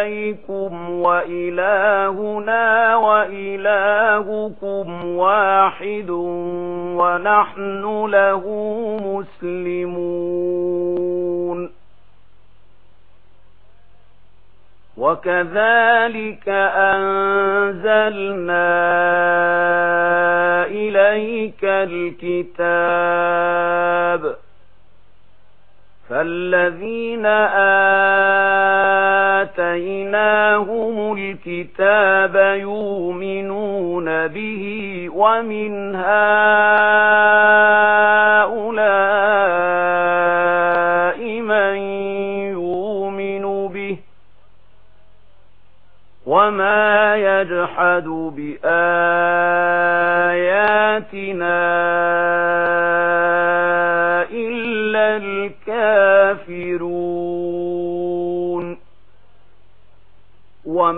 إليكم وإلهنا وإلهكم واحد ونحن له مسلمون. وكذلك أنزلنا إليك الكتاب فالذين آتيناهم الكتاب يؤمنون به ومن هؤلاء من يؤمن به وما يجحد بآياتنا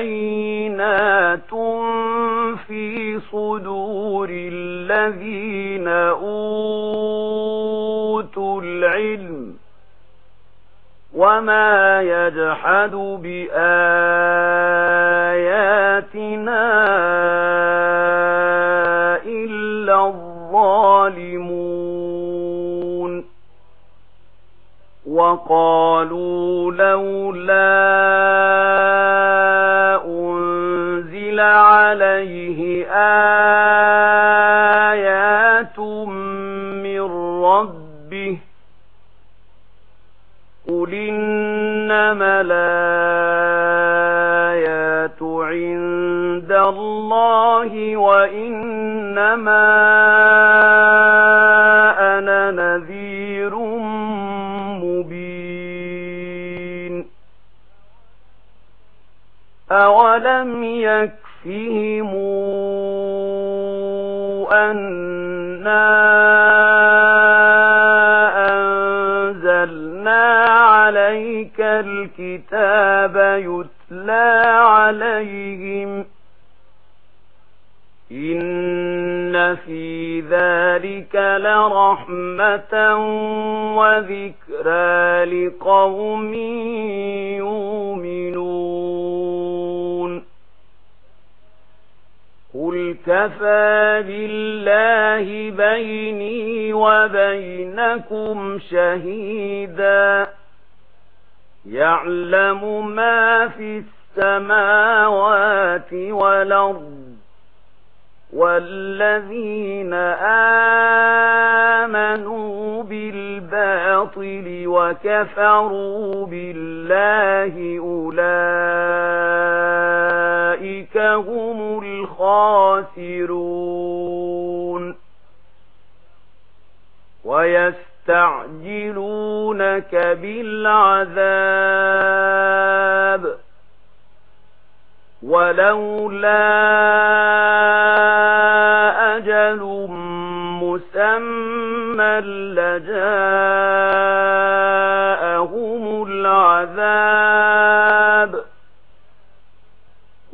بينات في صدور الذين أوتوا العلم وما يجحد بآياتنا إلا الظالمون وقالوا لولا عليه آيات من ربه قل إنما الآيات عند الله وإنما آيات كفى بالله بيني وبينكم شهيدا يعلم ما في السماوات والأرض والذين آمنوا بالباطل وكفروا بالله أولئك هم الخاسرون ويستعجلونك بالعذاب. ولولا أجل مسمى لجاب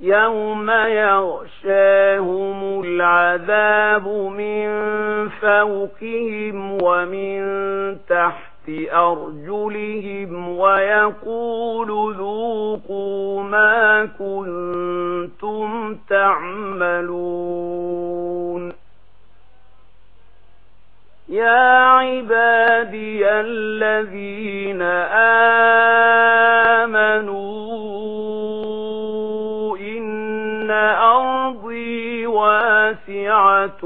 يوم يغشاهم العذاب من فوقهم ومن تحت أرجلهم ويقول ذوقوا ما كنتم تعملون يا عبادي الذين آمَنُوا واسعة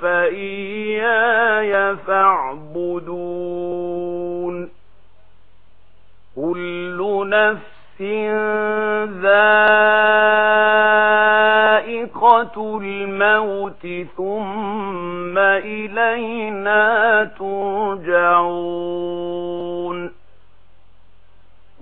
فإياي فاعبدون. كل نفس ذائقة الموت ثم إلينا ترجعون.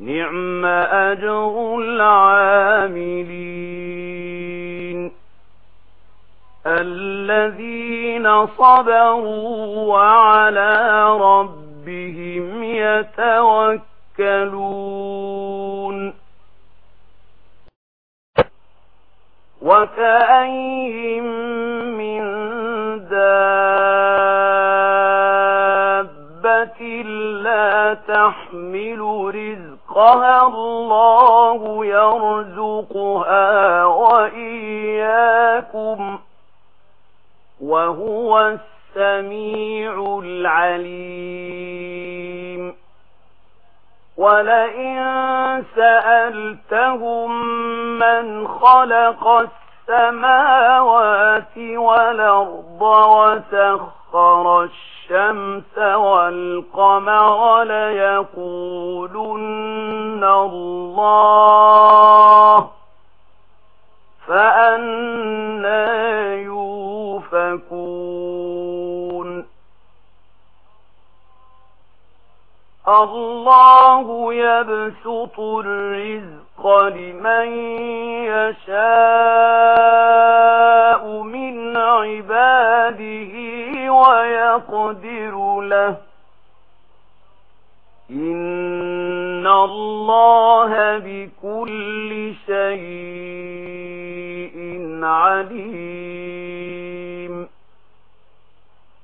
نعم أجر العاملين. الذين صبروا وعلى ربهم يتوكلون. وكأين من دابة لا تحمل رزق رزقها الله يرزقها وإياكم وهو السميع العليم ولئن سألتهم من خلق السميع السماوات والأرض وسخر الشمس والقمر ليقولن الله فأنا يوفكون. الله يبسط الرزق الحق لمن يشاء من عباده ويقدر له إن الله بكل شيء عليم.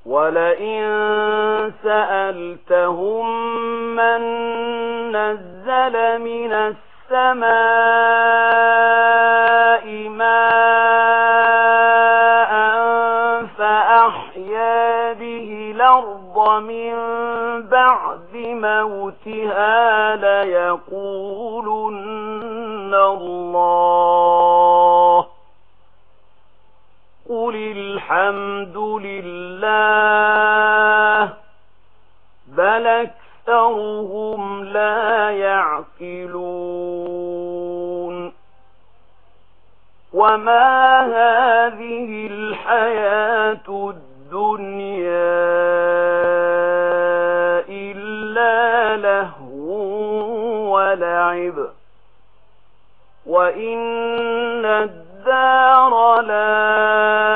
ولئن سألتهم من نزل من السماء السماء ماء فأحيا به الأرض من بعد موتها ليقولن الله قل الحمد لله بلك أكثرهم لا يعقلون وما هذه الحياة الدنيا إلا لهو ولعب وإن الدار الآخرة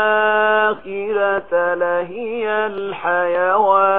لهي الحيوان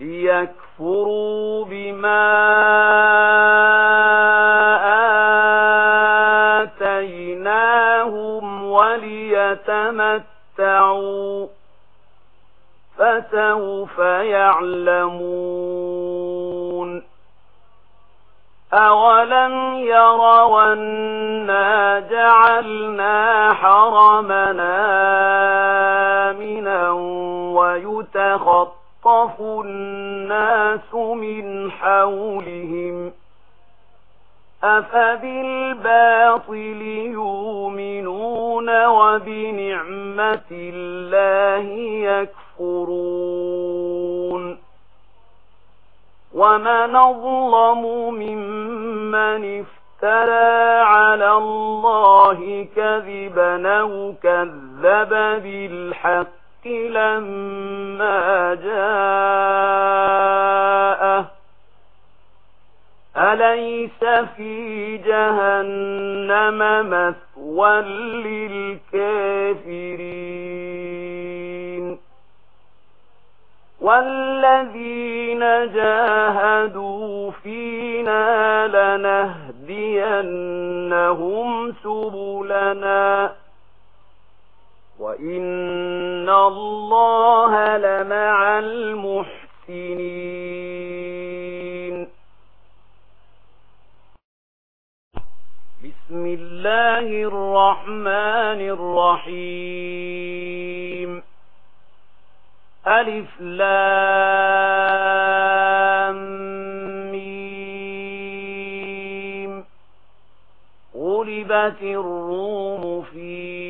ليكفروا بما آتيناهم وليتمتعوا فسوف يعلمون أولم يروا أنا جعلنا حرمنا آمنا ويتخطى يتلطف الناس من حولهم أفبالباطل يؤمنون وبنعمة الله يكفرون ومن أظلم ممن افترى على الله كذبا أو كذب بالحق لما جاءه أليس في جهنم مثوى للكافرين؟ والذين جاهدوا فينا لنهدينهم سبلنا وَإِنَّ اللَّهَ لَمَعَ الْمُحْسِنِينَ. بِسْمِ اللَّهِ الرَّحْمَنِ الرَّحِيمِ. أَلِف لَام مِيم. غُلِبَتِ الرُّومُ فِي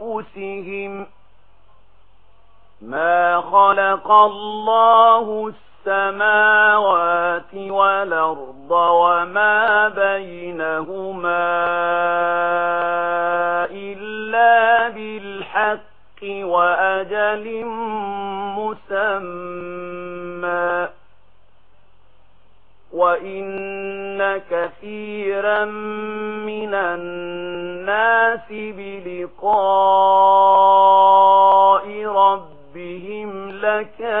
بأنفسهم ما خلق الله السماوات والأرض وما بينهما إلا بالحق وأجل مسمى وَإِنَّ كَثِيرًا مِنَ النَّاسِ بِلِقَاءِ رَبِّهِمْ لَكَافِرُونَ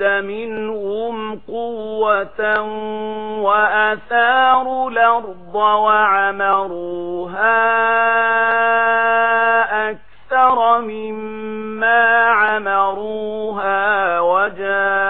اشتد منهم قوة وأثاروا الأرض وعمروها أكثر مما عمروها وجاءوا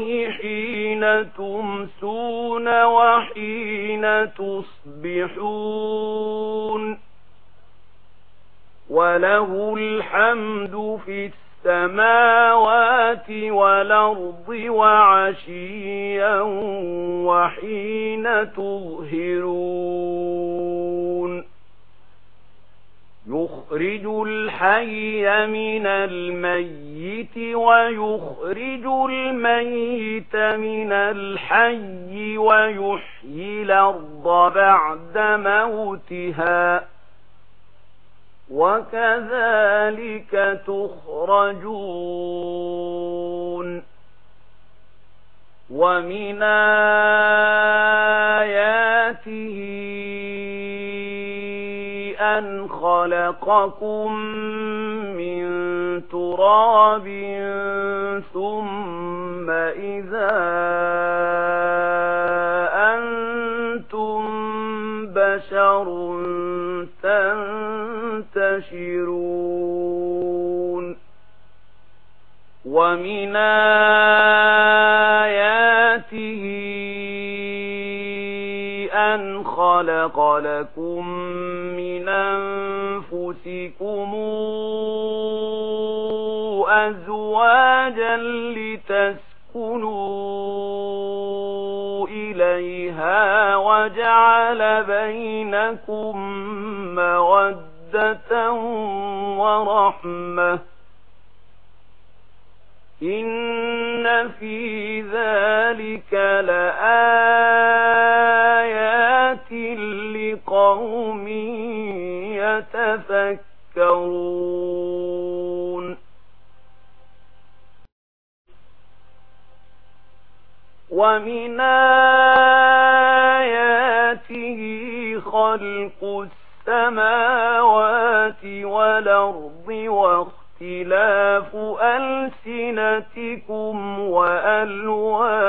الله حين تمسون وحين تصبحون وله الحمد في السماوات والأرض وعشيا وحين تظهرون يخرج الحي من الميت الْمَيِّتِ وَيُخْرِجُ الْمَيِّتَ مِنَ الْحَيِّ وَيُحْيِي الْأَرْضَ بَعْدَ مَوْتِهَا وَكَذَلِكَ تُخْرَجُونَ وَمِنْ آيَاتِهِ أَنْ خَلَقَكُمْ تراب ثم إذا أنتم بشر تنتشرون ومن آياته أن خلق لكم من أنفسكم أزواجا لتسكنوا إليها وجعل بينكم مودة ورحمة إن في ذلك لآيات لقوم يتفكرون ومن آياته خلق السماوات والأرض واختلاف ألسنتكم وألوانكم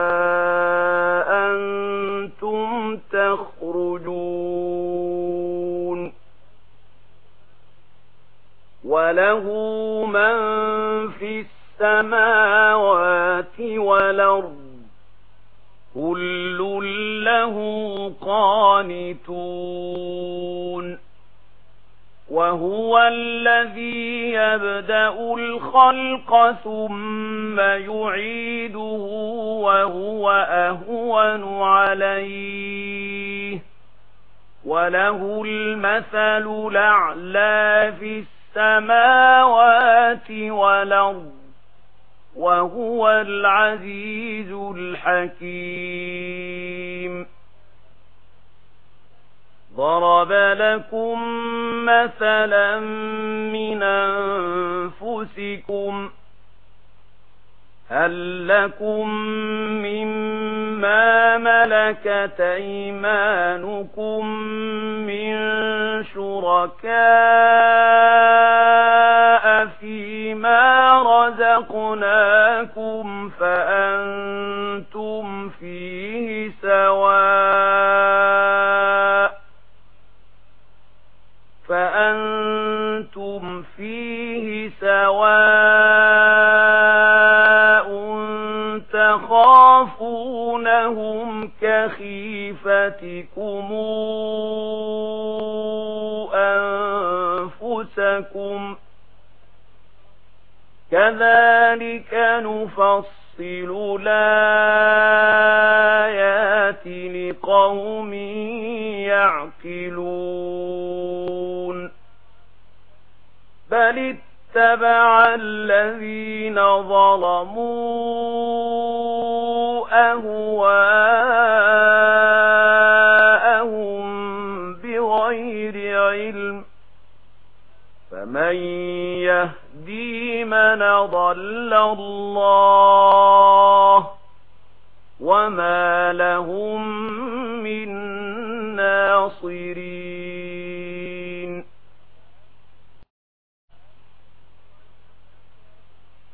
وله من في السماوات والأرض كل له قانتون وهو الذي يبدأ الخلق ثم يعيده وهو أهون عليه وله المثل الْأَعْلَى في السماوات السماوات والأرض وهو العزيز الحكيم ضرب لكم مثلا من أنفسكم هل لكم مما ملكت ايمانكم من شركاء فيما رزقناكم فأنتم فيه سواء فأنتم فيه سواء تخافونهم كخيفتكم أنفسكم كذلك نفصل الآيات لقوم يعقلون بل اتبع الذين ظلموا أهواءهم بغير علم فمن يهدي من ضل الله وما لهم من ناصرين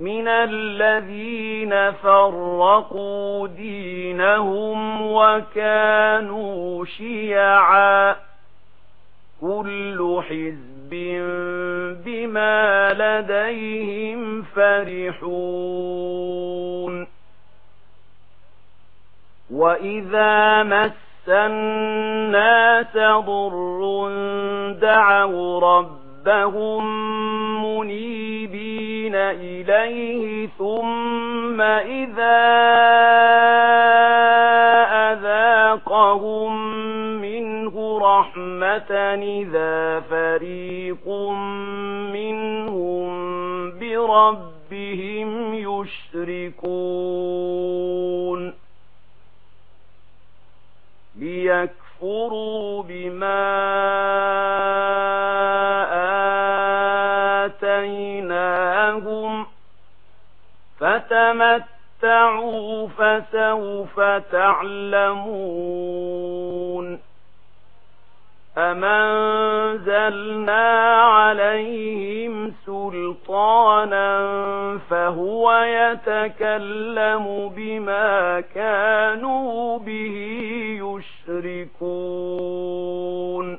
من الذين فرقوا دينهم وكانوا شيعا كل حزب بما لديهم فرحون وإذا مس الناس ضر دعوا رب ربهم منيبين إليه ثم إذا أذاقهم منه رحمة إذا فريق منهم بربهم يشركون ليكفروا بما تمتعوا فسوف تعلمون أمنزلنا عليهم سلطانا فهو يتكلم بما كانوا به يشركون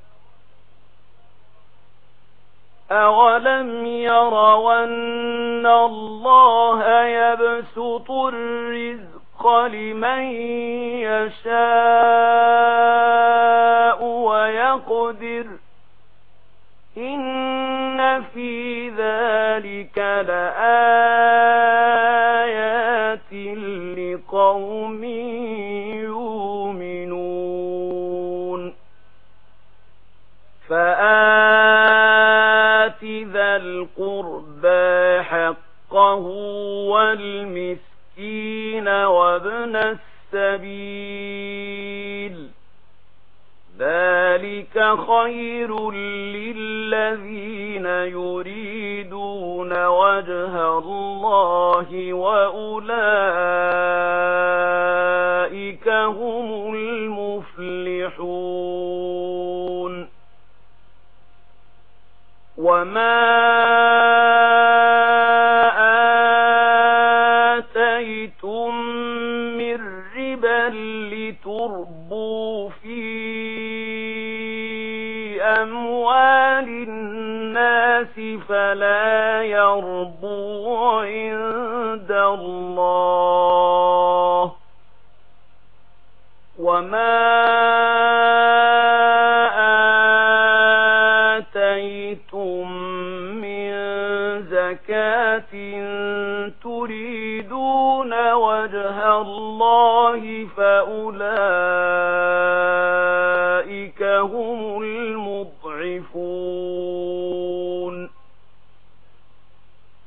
أَوَلَمْ يَرَوْا أَنَّ اللَّهَ يَبْسُطُ الرِّزْقَ لِمَن يَشَاءُ وَيَقْدِرُ إِنَّ فِي ذَلِكَ لَآيَاتٍ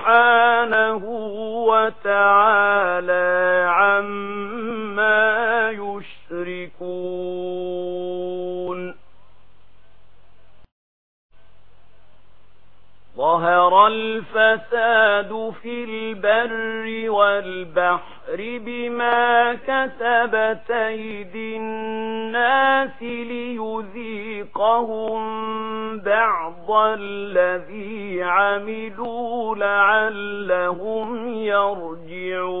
سبحانه وتعالى عما يشركون. ظهر الفساد في البر والبحر. بما كتبت أيدي الناس ليذيقهم بعض الذي عملوا لعلهم يرجعون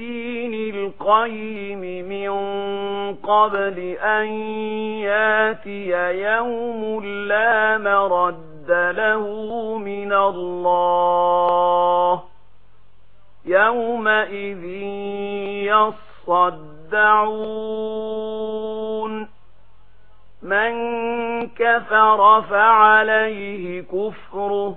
الدين القيم من قبل أن ياتي يوم لا مرد له من الله يومئذ يصدعون من كفر فعليه كفره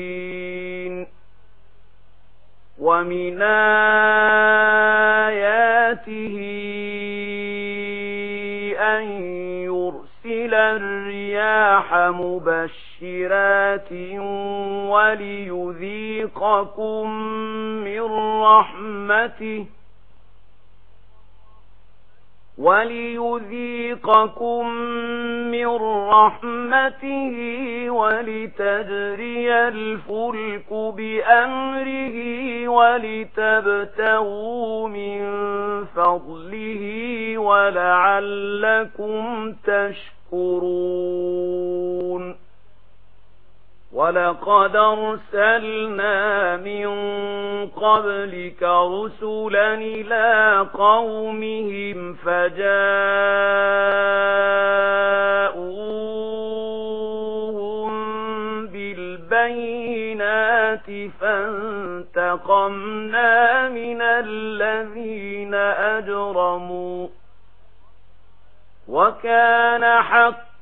ومن آياته أن يرسل الرياح مبشرات وليذيقكم من رحمته وَلِيُذِيقَكُم مِّن رَّحْمَتِهِ وَلِتَجْرِيَ الْفُلْكُ بِأَمْرِهِ وَلِتَبْتَغُوا مِن فَضْلِهِ وَلَعَلَّكُمْ تَشْكُرُونَ وَلَقَدْ أَرْسَلْنَا مِن قَبْلِكَ رُسُلًا إِلَى قَوْمِهِمْ فَجَاءُوهُم بِالْبَيِّنَاتِ فَانْتَقَمْنَا مِنَ الَّذِينَ أَجْرَمُوا وَكَانَ حَقًّا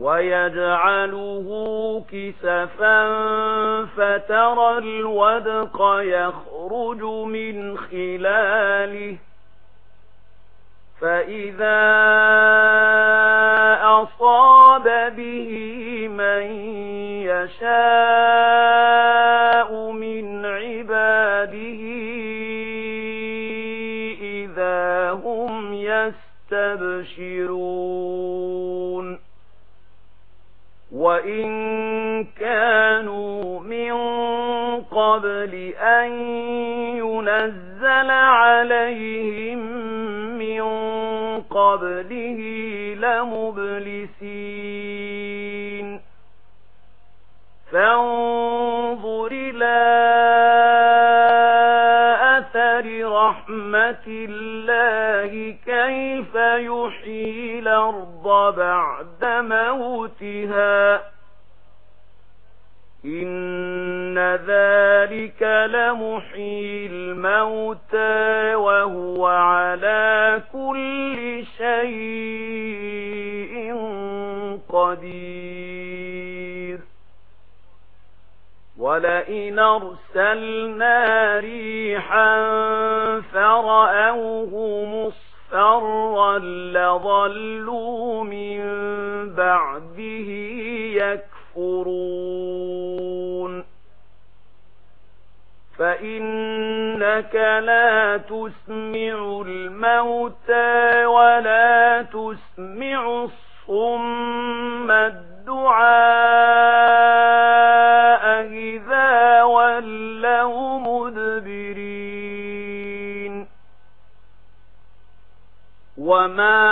ويجعله كسفا فترى الودق يخرج من خلاله فإذا أصاب به من يشاء لأن أن ينزل عليهم من قبله لمبلسين. فانظر إلى أثر رحمة الله كيف يحيي الأرض بعد موتها. إن كذلك لمحيي الموتى وهو على كل شيء قدير ولئن أرسلنا ريحا فرأوه مصفرا لظلوا من بعده يكفرون فإنك لا تسمع الموتى ولا تسمع الصم الدعاء إذا ولوا مدبرين وما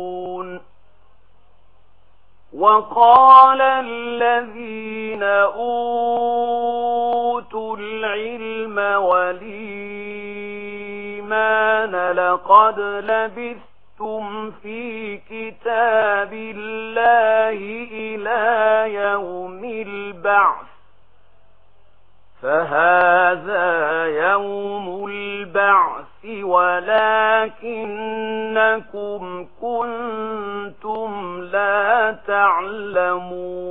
وقال الذين أوتوا العلم والإيمان لقد لبثتم في كتاب الله إلى يوم البعث فهذا يوم البعث ولكنكم كنتم لا تعلمون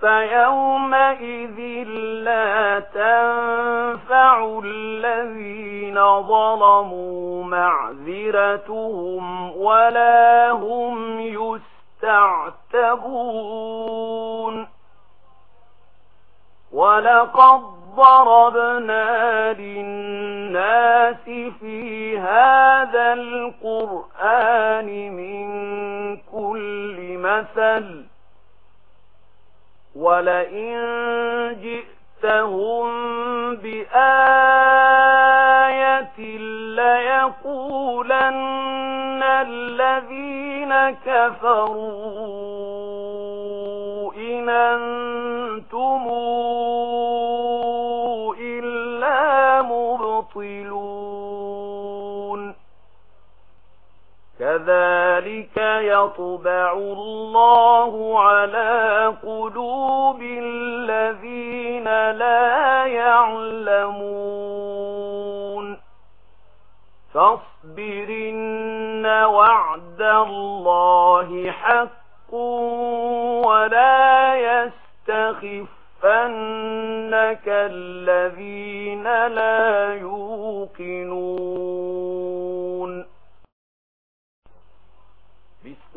فيومئذ لا تنفع الذين ظلموا معذرتهم ولا هم يستعتبون ولقد ضربنا للناس في هذا القرآن من كل مثل ولئن جئتهم بآية ليقولن الذين كفروا إن أنتم كذلك يطبع الله على قلوب الذين لا يعلمون فَاصْبِرْ إِنَّ وعد الله حق ولا يستخفنك الذين لا يوقنون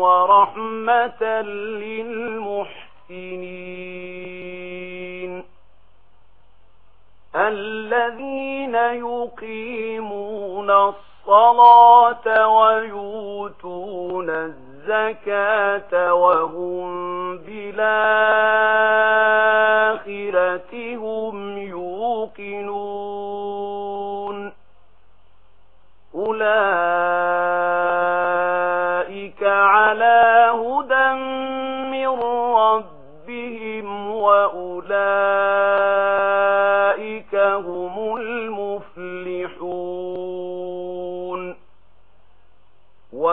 وَرَحْمَةً لِلْمُحْسِنِينَ الَّذِينَ يُقِيمُونَ الصَّلَاةَ وَيُؤْتُونَ الزَّكَاةَ وَهُمْ بِالْآخِرَةِ هُمْ يُوقِنُونَ أُولَئِكَ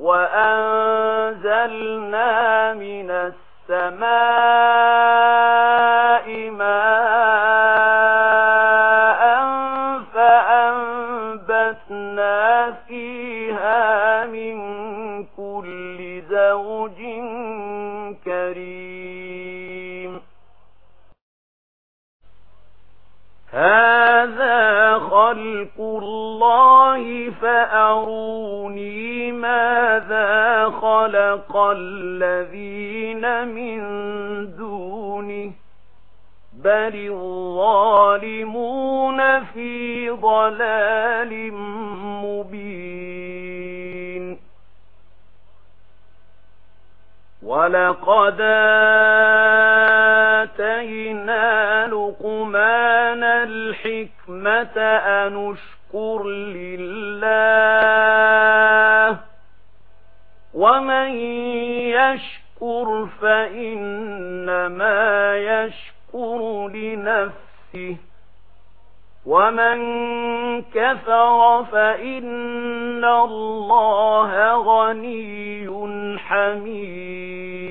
وأنزلنا من السماء ماء اللَّهِ فَأَرُونِي مَاذَا خَلَقَ الَّذِينَ مِن دُونِهِ بَلِ الظَّالِمُونَ فِي ضَلَالٍ مُبِينٍ وَلَقَدْ آتَيْنَا لُقْمَانَ الْحِكْمَةَ أَنُ الشكر لله ومن يشكر فإنما يشكر لنفسه ومن كفر فإن الله غني حميد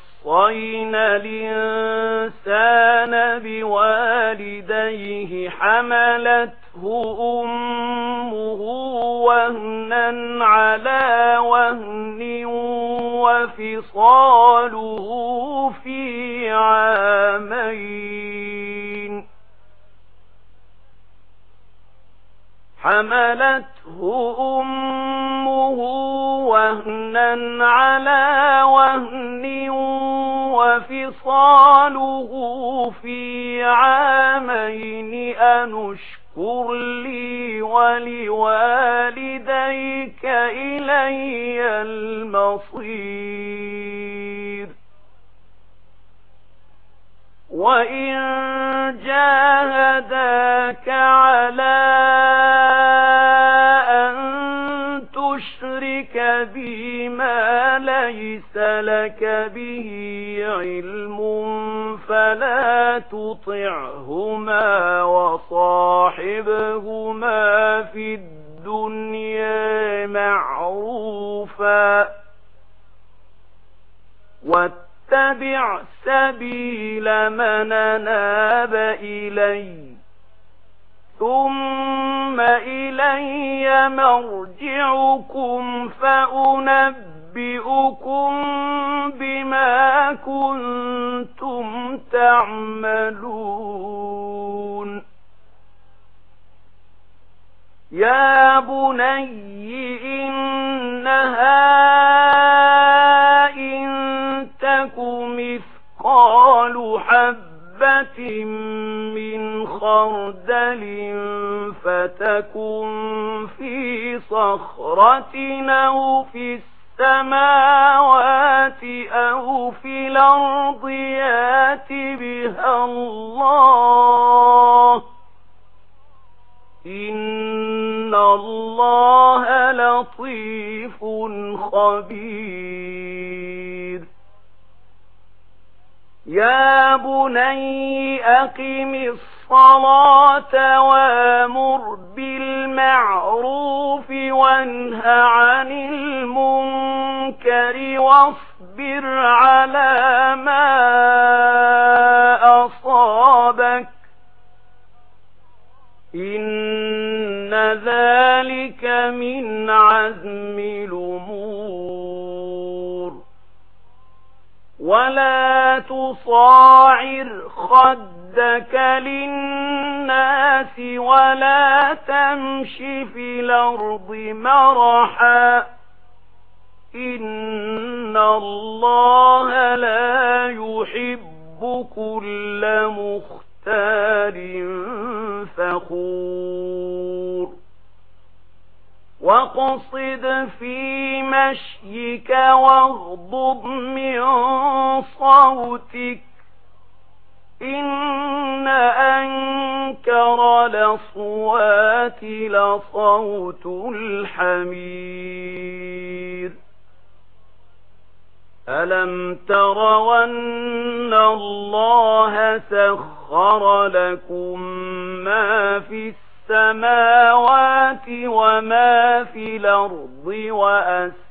وَأَوْصَيْنَا الْإِنسَانَ بِوَالِدَيْهِ حَمَلَتْهُ أُمُّهُ وَهْنًا عَلَى وَهْنٍ وَفِصَالُهُ فِي عَامَيْنِ حَمَلَتْهُ أُمُّهُ وَهْنًا عَلَى وَهْنٍ وفصاله في عامين أنشكر لي ولوالديك إلي المصير وإن جاهداك على لك به علم فلا تطعهما وصاحبهما في الدنيا معروفا واتبع سبيل من ناب إِلَيَّ ثم إلي مرجعكم فأنبئ أُنَبِّئُكُم بِمَا كُنتُمْ تَعْمَلُونَ. يَا بُنَيَّ إِنَّهَا إِن تَكُ مِثْقَالُ حَبَّةٍ مِّنْ خَرْدَلٍ فَتَكُن فِي صَخْرَةٍ أَوْ فِي السماوات أو في الأرض يأت بها الله. إن الله لطيف خبير. يا بني أقم الصلاة الصلاة وامر بالمعروف وانه عن المنكر واصبر على ما أصابك. إن ذلك من عزم الأمور. ولا تصاعر خد خدك للناس ولا تمش في الأرض مرحا إن الله لا يحب كل مختار فخور وقصد في مشيك واغضب من صوتك إن أنكر لصوات لصوت الحمير ألم ترون الله سخر لكم ما في السماوات وما في الأرض وأسر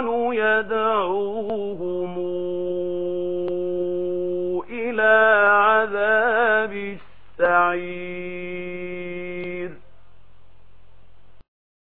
كانوا يدعوهم